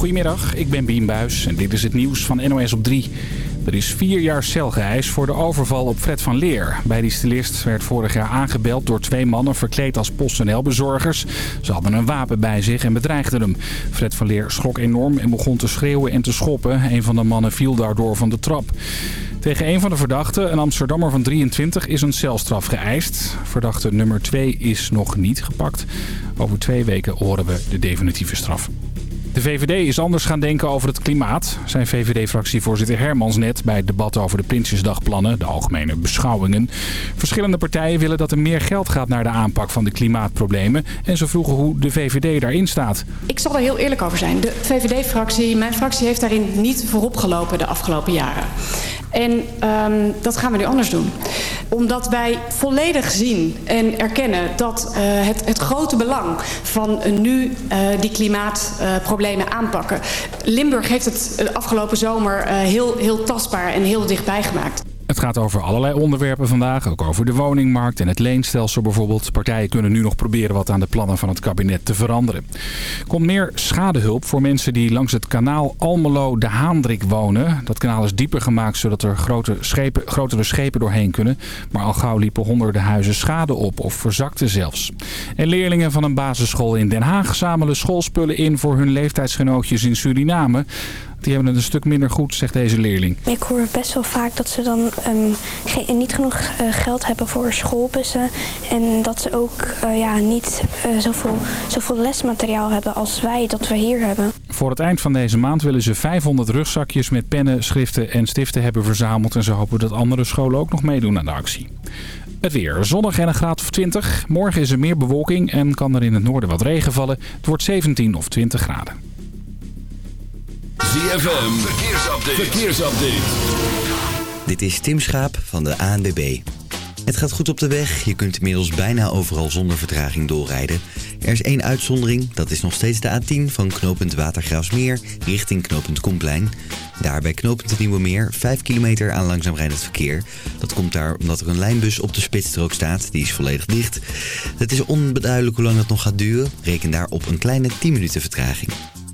Goedemiddag, ik ben Buis en dit is het nieuws van NOS op 3. Er is vier jaar cel geëist voor de overval op Fred van Leer. Bij die stilist werd vorig jaar aangebeld door twee mannen verkleed als PostNL-bezorgers. Ze hadden een wapen bij zich en bedreigden hem. Fred van Leer schrok enorm en begon te schreeuwen en te schoppen. Een van de mannen viel daardoor van de trap. Tegen een van de verdachten, een Amsterdammer van 23, is een celstraf geëist. Verdachte nummer 2 is nog niet gepakt. Over twee weken horen we de definitieve straf. De VVD is anders gaan denken over het klimaat, zijn VVD-fractievoorzitter Hermans net bij het debat over de Prinsjesdagplannen, de algemene beschouwingen. Verschillende partijen willen dat er meer geld gaat naar de aanpak van de klimaatproblemen en ze vroegen hoe de VVD daarin staat. Ik zal er heel eerlijk over zijn. De VVD-fractie, mijn fractie heeft daarin niet voorop gelopen de afgelopen jaren. En um, dat gaan we nu anders doen. Omdat wij volledig zien en erkennen dat uh, het, het grote belang van nu uh, die klimaatproblemen aanpakken. Limburg heeft het afgelopen zomer heel, heel tastbaar en heel dichtbij gemaakt. Het gaat over allerlei onderwerpen vandaag. Ook over de woningmarkt en het leenstelsel bijvoorbeeld. Partijen kunnen nu nog proberen wat aan de plannen van het kabinet te veranderen. Er komt meer schadehulp voor mensen die langs het kanaal Almelo-de Haandrik wonen. Dat kanaal is dieper gemaakt zodat er grote schepen, grotere schepen doorheen kunnen. Maar al gauw liepen honderden huizen schade op of verzakten zelfs. En leerlingen van een basisschool in Den Haag zamelen schoolspullen in voor hun leeftijdsgenootjes in Suriname. Die hebben het een stuk minder goed, zegt deze leerling. Ik hoor best wel vaak dat ze dan um, geen, niet genoeg uh, geld hebben voor schoolbussen. En dat ze ook uh, ja, niet uh, zoveel, zoveel lesmateriaal hebben als wij dat we hier hebben. Voor het eind van deze maand willen ze 500 rugzakjes met pennen, schriften en stiften hebben verzameld. En ze hopen dat andere scholen ook nog meedoen aan de actie. Het weer. Zonnig en een graad of 20. Morgen is er meer bewolking en kan er in het noorden wat regen vallen. Het wordt 17 of 20 graden. ZFM, verkeersupdate. verkeersupdate. Dit is Tim Schaap van de ANWB. Het gaat goed op de weg. Je kunt inmiddels bijna overal zonder vertraging doorrijden. Er is één uitzondering. Dat is nog steeds de A10 van knooppunt Watergraafsmeer richting knooppunt Komplein. Daar bij knooppunt Nieuwe Meer 5 kilometer aan langzaam rijdend verkeer. Dat komt daar omdat er een lijnbus op de spitsstrook staat. Die is volledig dicht. Het is onbeduidelijk hoe lang dat nog gaat duren. Reken daar op een kleine 10 minuten vertraging.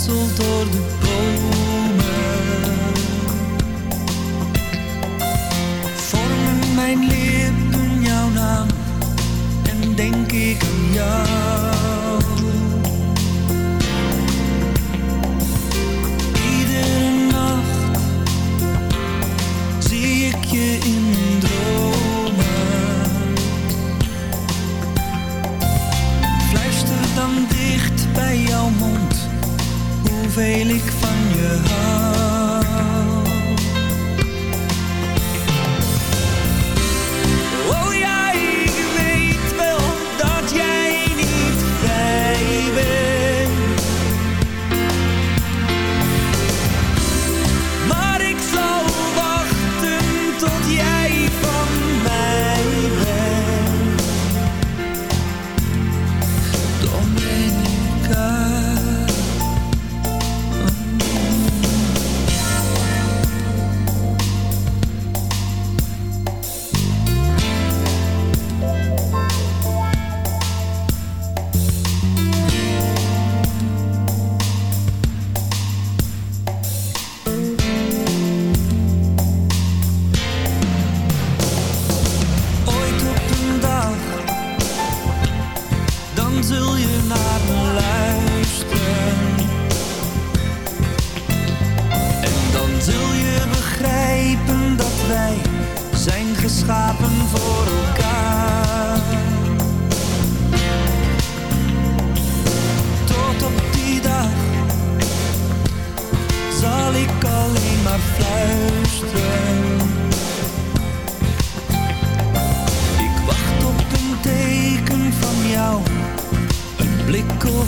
Soltou todo povo.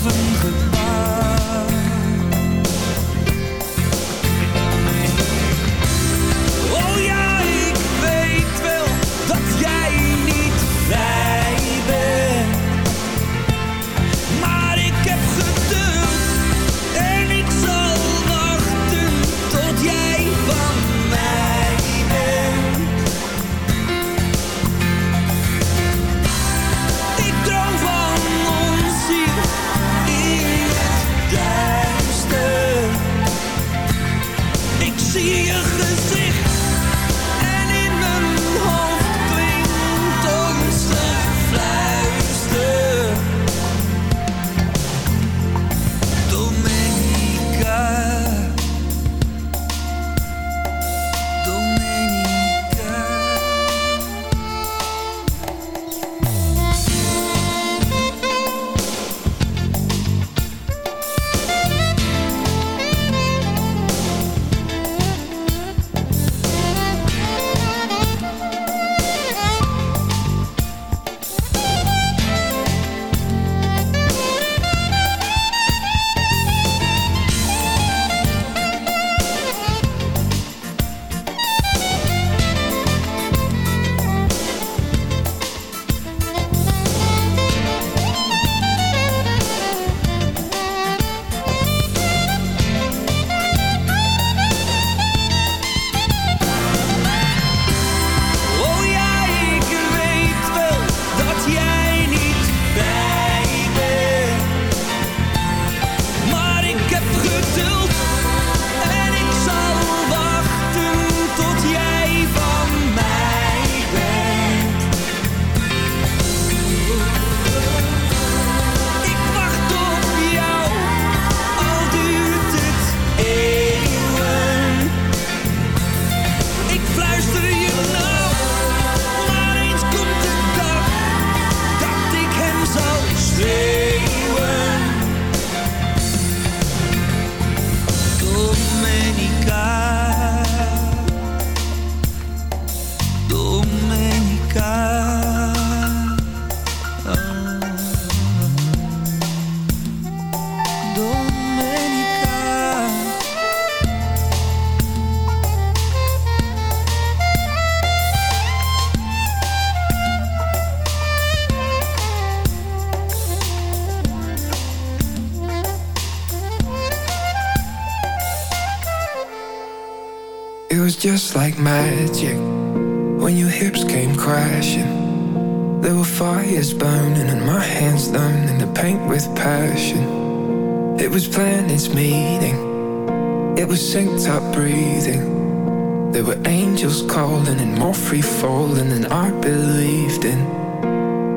leven just like magic when your hips came crashing. There were fires burning and my hands learning to paint with passion. It was planets meeting, it was synced up breathing. There were angels calling and more free falling than I believed in.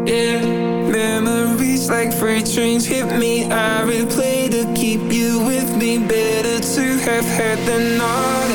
Yeah, memories like freight trains hit me. I replay to keep you with me. Better to have had than not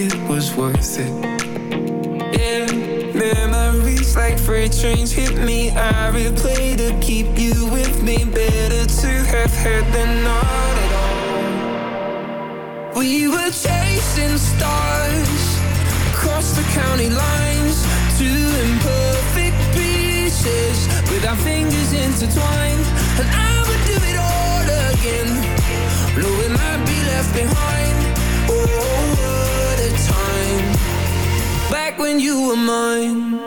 It was worth it. Yeah, memories like freight trains hit me. I replay to keep you with me. Better to have had than not at all. We were chasing stars across the county lines, two imperfect pieces with our fingers intertwined, and I would do it all again Knowing I'd be left behind when you were mine.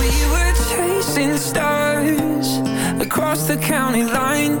We were chasing stars across the county line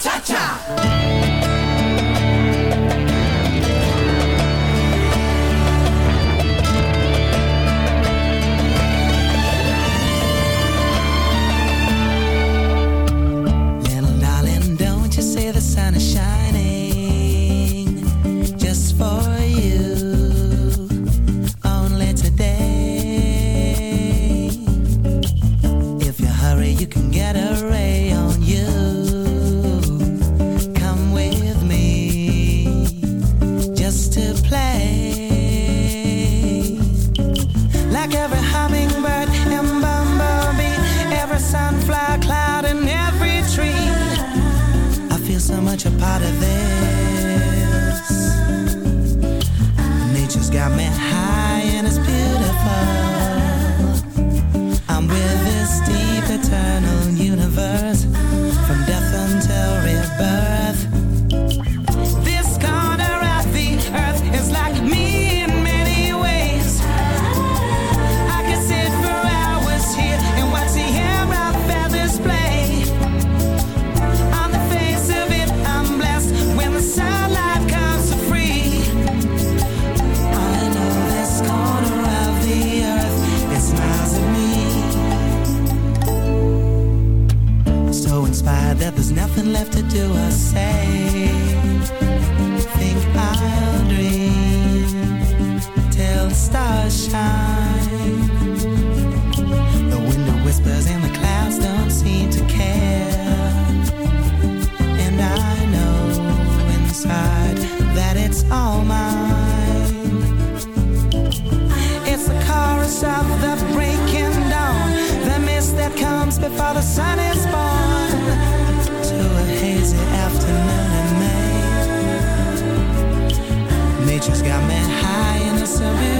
cha cha. just got me high in the suburbs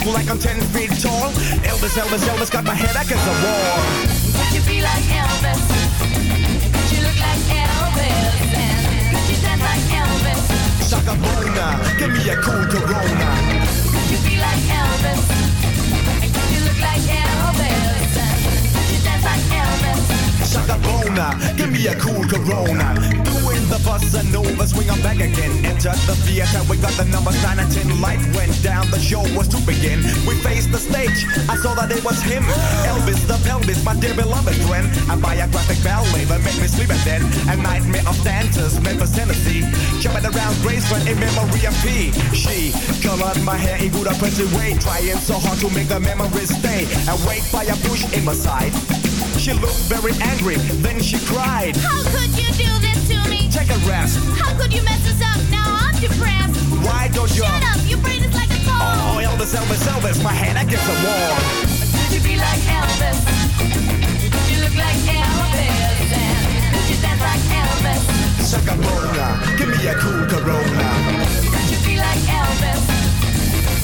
people like I'm 10 feet tall. Elvis, Elvis, Elvis got my head against the wall. Could you be like Elvis? Could you look like Elvis? And could you dance like Elvis? Shaka Bona, give me a cool Corona. Could you be like Elvis? Could you look like Elvis? And could you dance like Elvis? Shaka Bona, give me a cool Corona. Doing the bus and over, swing I'm back again. Enter the theater, we got the number sign and ten. Life went down show was to begin. We faced the stage, I saw that it was him. Elvis the pelvis, my dear beloved friend. A biographic ballet that made me sleep at then. A nightmare of dancers, Memphis, Tennessee. Jumping around Graceland in memory of P. She colored my hair in good oppressive way. Trying so hard to make the memories stay. Awake by a bush in my side. She looked very angry, then she cried. How could you do this to me? Take a rest. How could you mess us up? Elvis, Elvis, Elvis, my hand against the wall. Could you be like Elvis? Could you look like Elvis? And could you dance like Elvis? Shaka Bona, give me a cool Corona. Could you be like Elvis?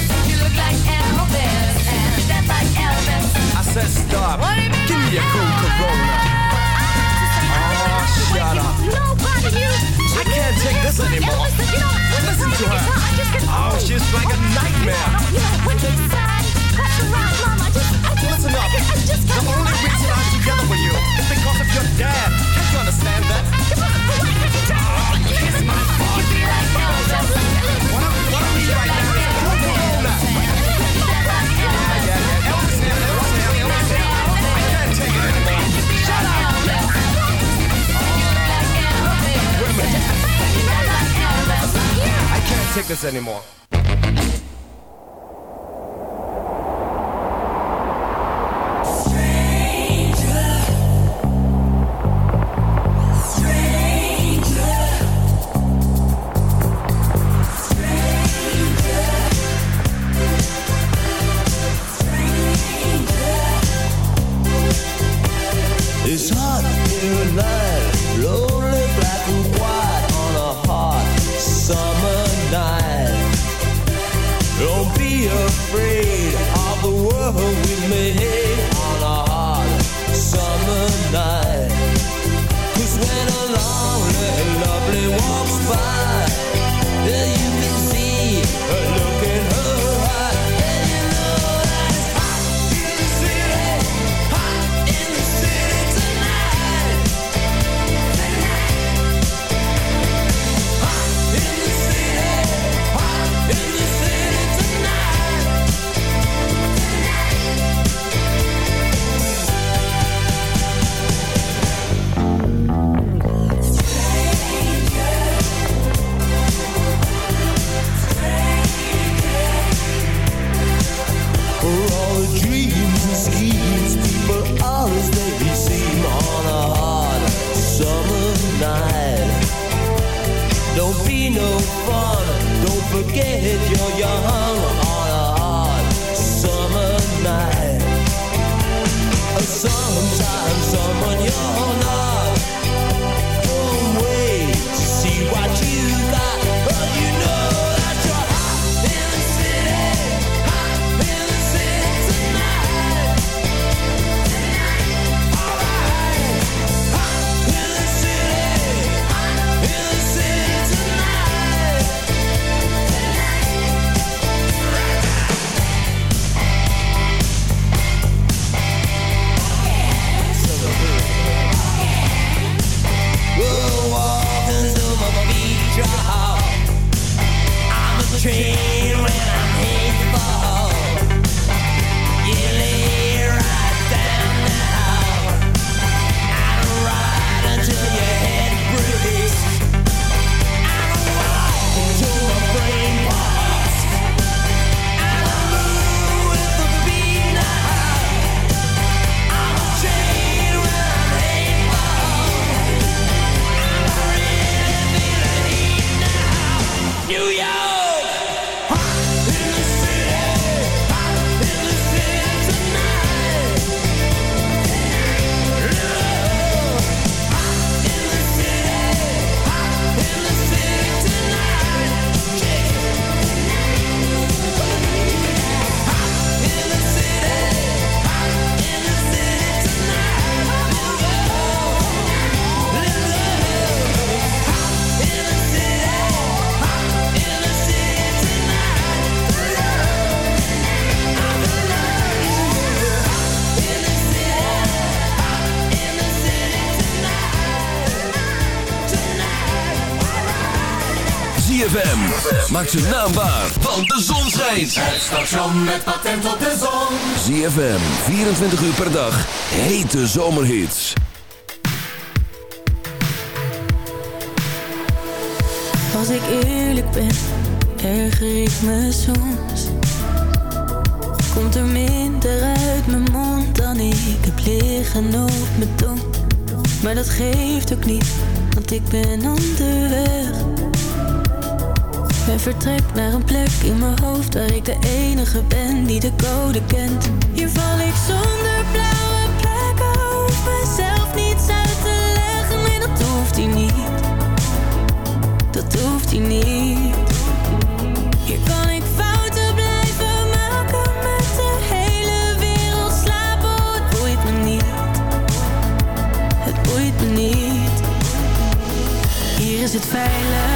Could you look like Elvis? And dance like Elvis? I said stop. Give me a cool Elvis? Corona. Can't take this anymore. Listen to her. Oh, she's like a nightmare. Listen up. The only reason I'm together with you is because of your dad. Can't you understand that? Take this anymore. Maak zijn naam waar, want de zon schijnt. Het station met patent op de zon. ZFM, 24 uur per dag. Hete zomerhits. Als ik eerlijk ben, erger ik me soms. Komt er minder uit mijn mond dan ik heb liggen op mijn tong. Maar dat geeft ook niet, want ik ben onderweg. En vertrek naar een plek in mijn hoofd waar ik de enige ben die de code kent. Hier val ik zonder blauwe plekken, hoef Mijzelf niets uit te leggen. Nee, dat hoeft hij niet. Dat hoeft hij niet. Hier kan ik fouten blijven maken met de hele wereld slapen. Oh, het boeit me niet. Het boeit me niet. Hier is het veilig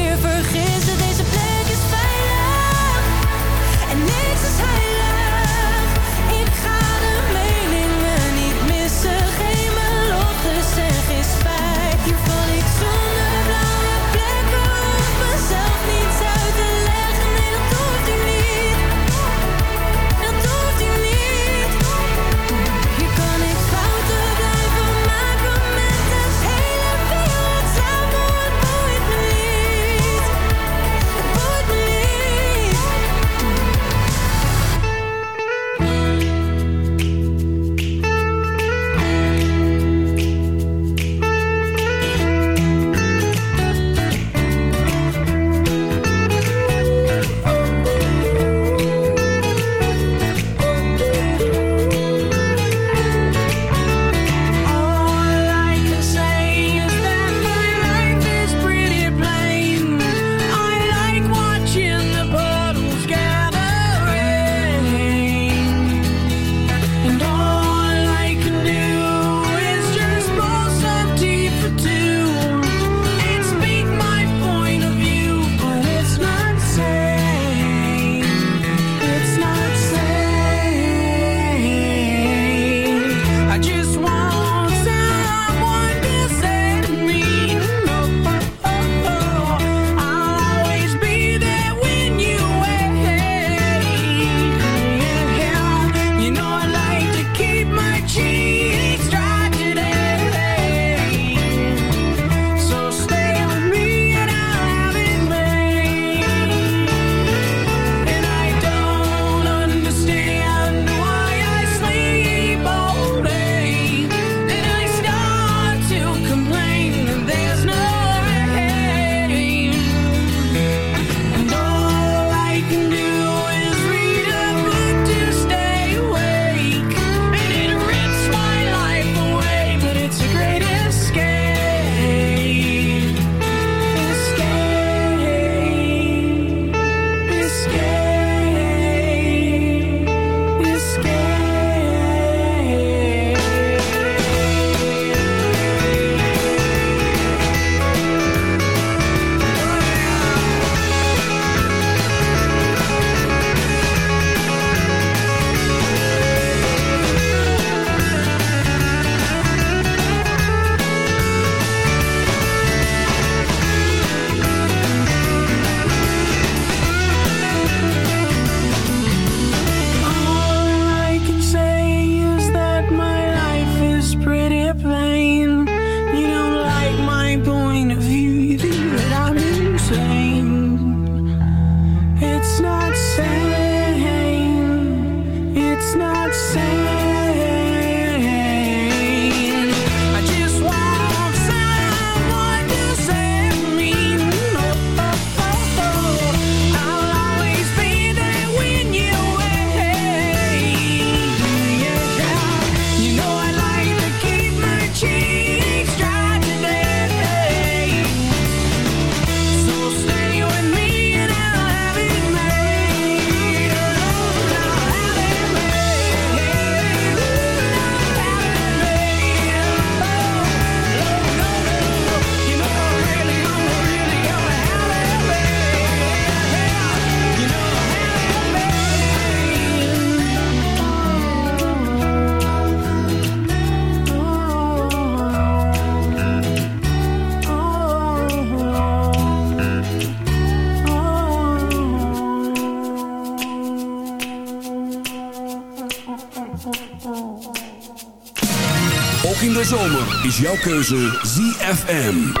jouw keuze ZFM.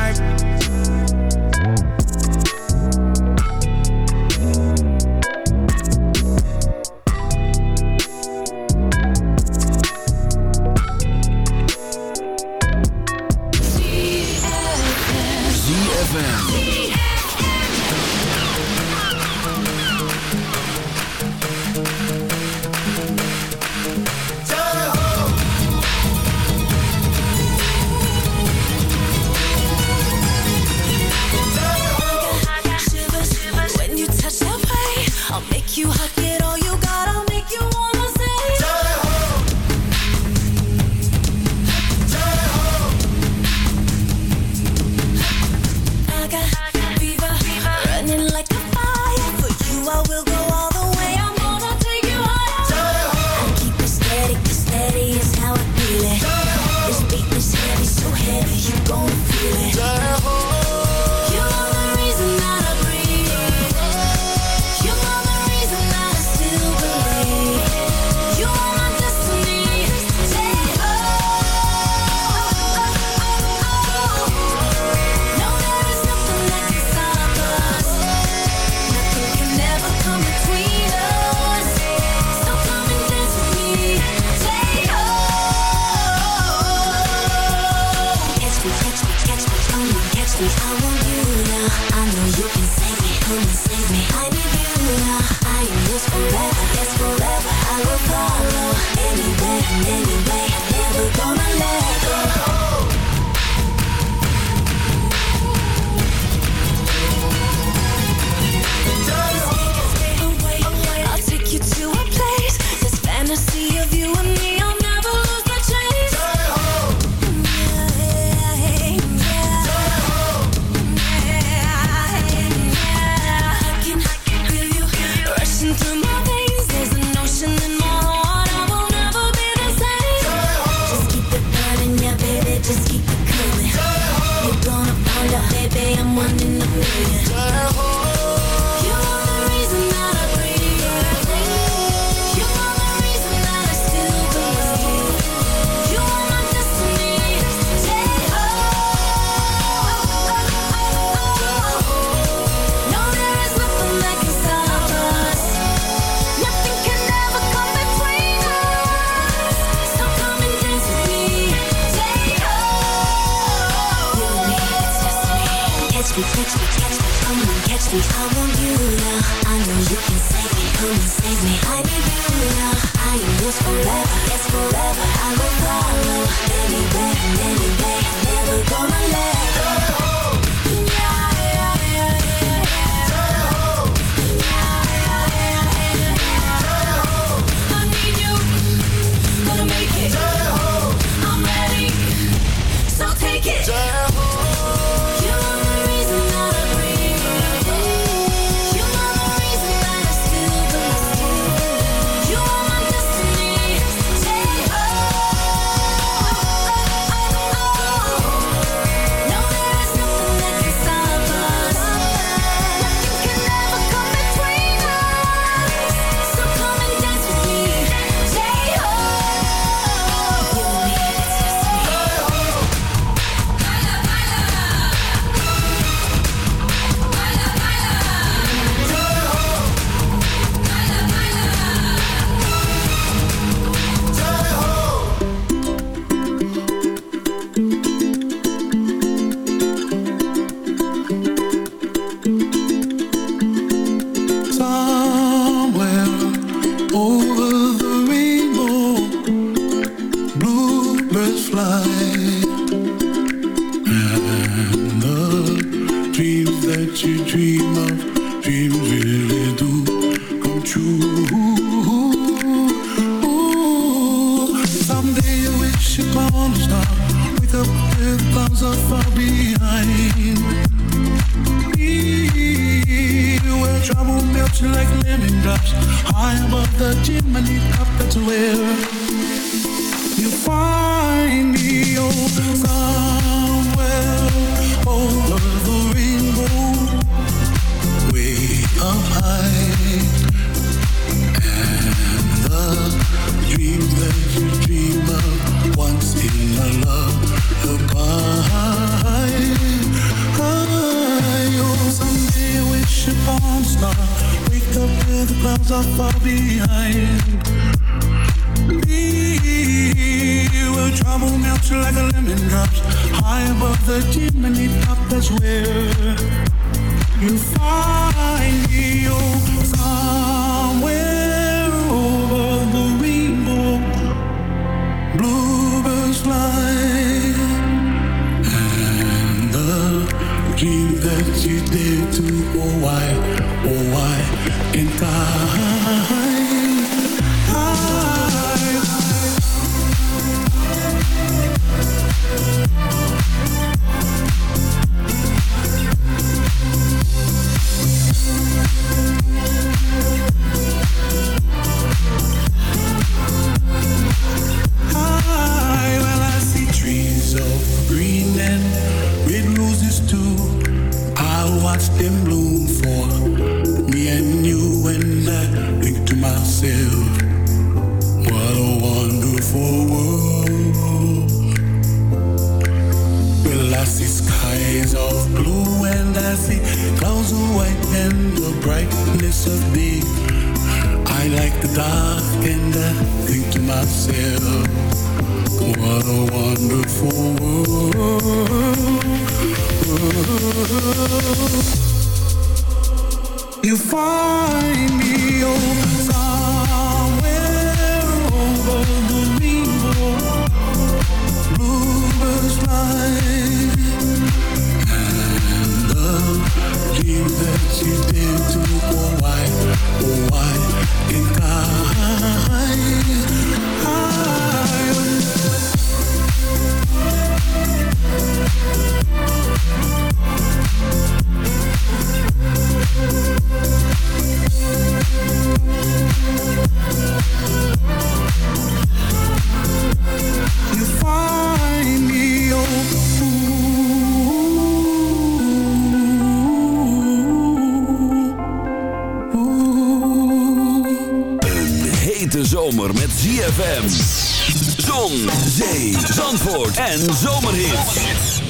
en zomerhits.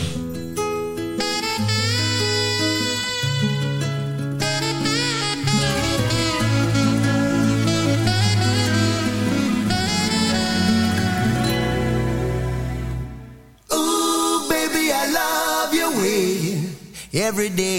Ooh, baby, I love your way every day.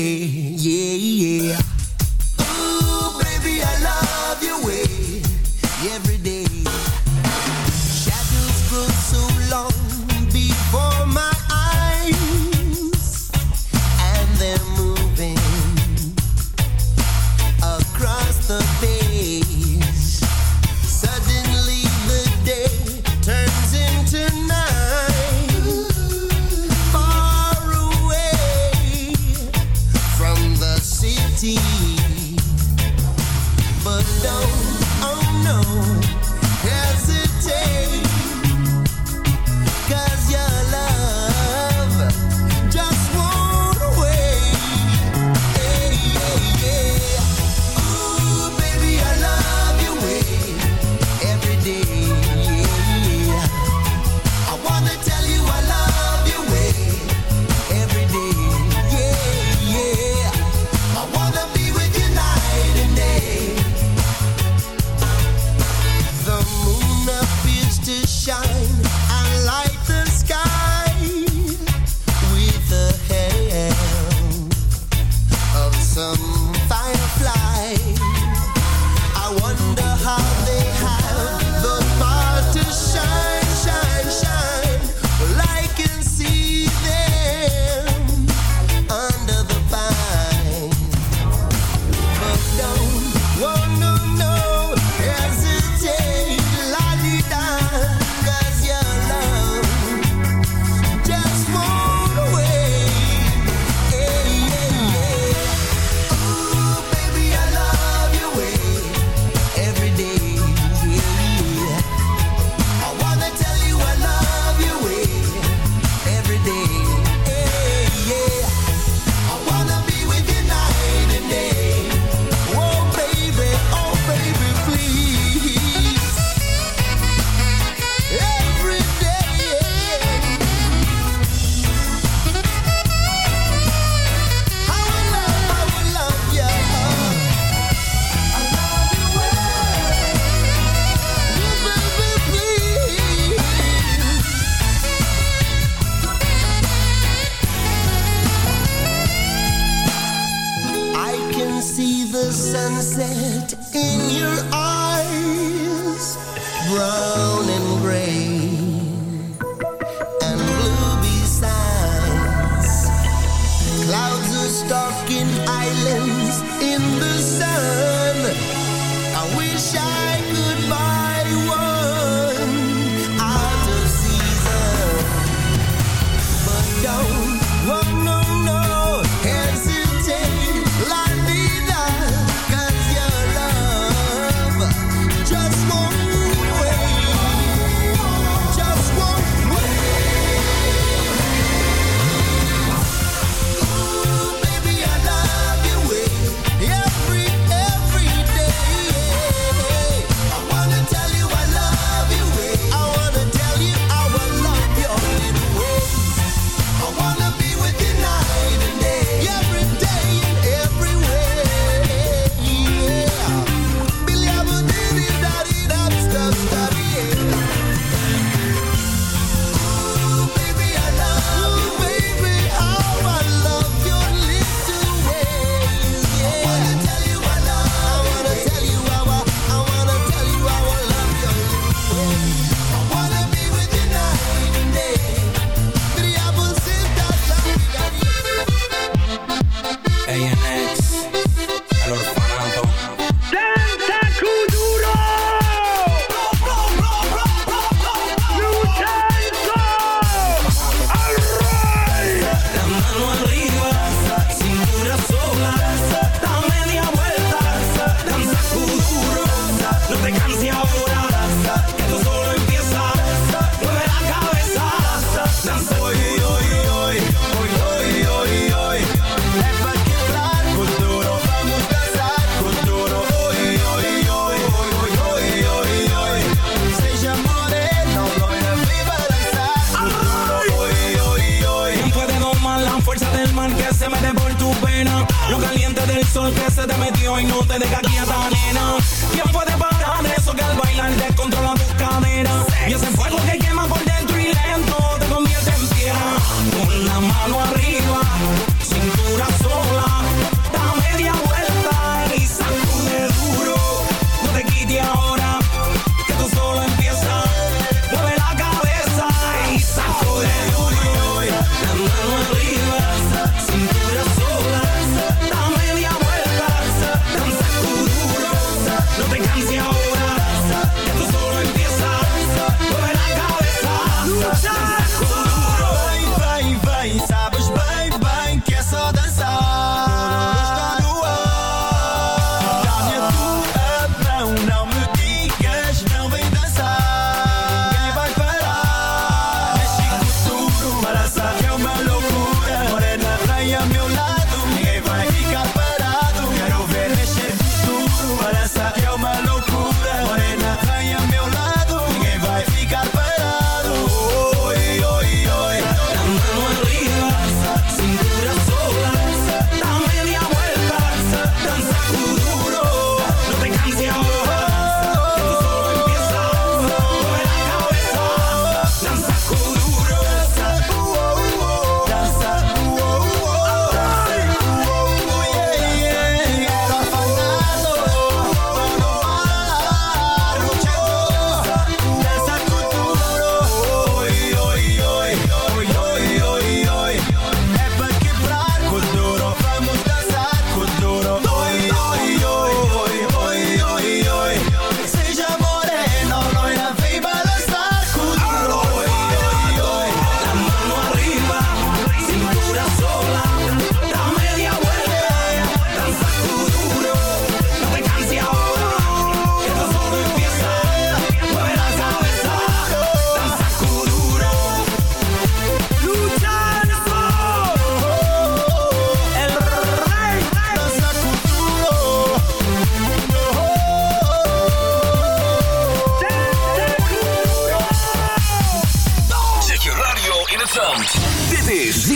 Yo.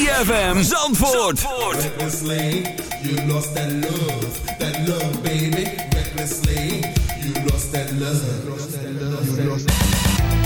ZFM Zandvoort. Zandvoort. Recklessly, you lost that love, that love, baby. Recklessly, you lost that love, you lost that love. You lost that love.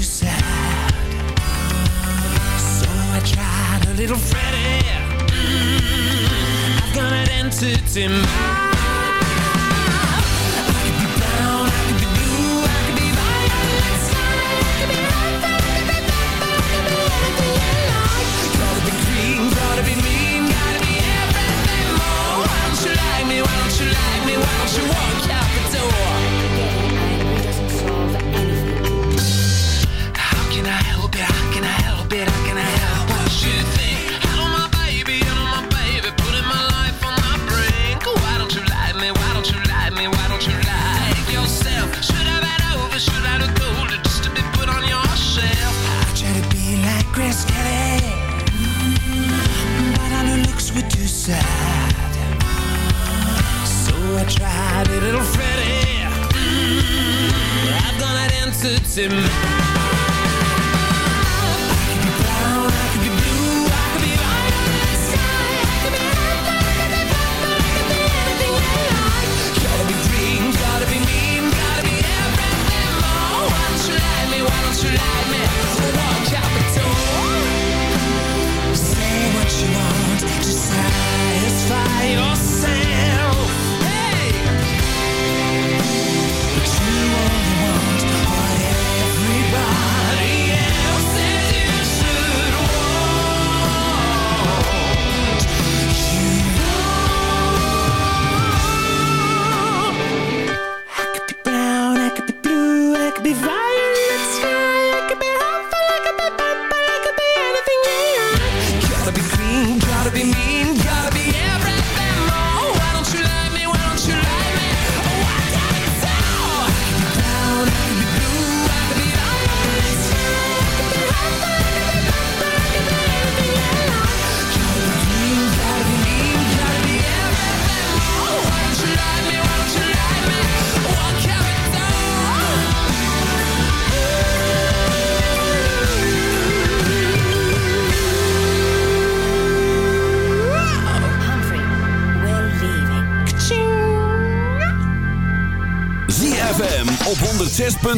little Freddy. I've got an entity mind. electricity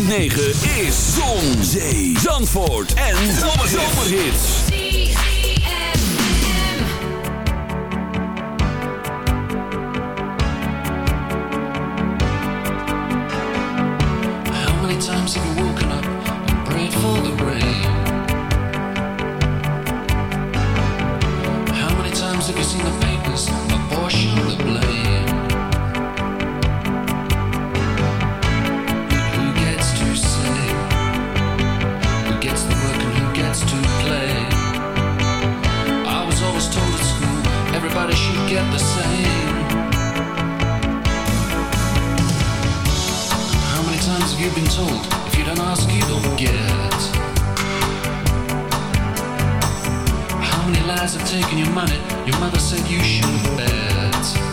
9. You've been told? If you don't ask, you don't get. How many lies have taken your money? Your mother said you shouldn't bet.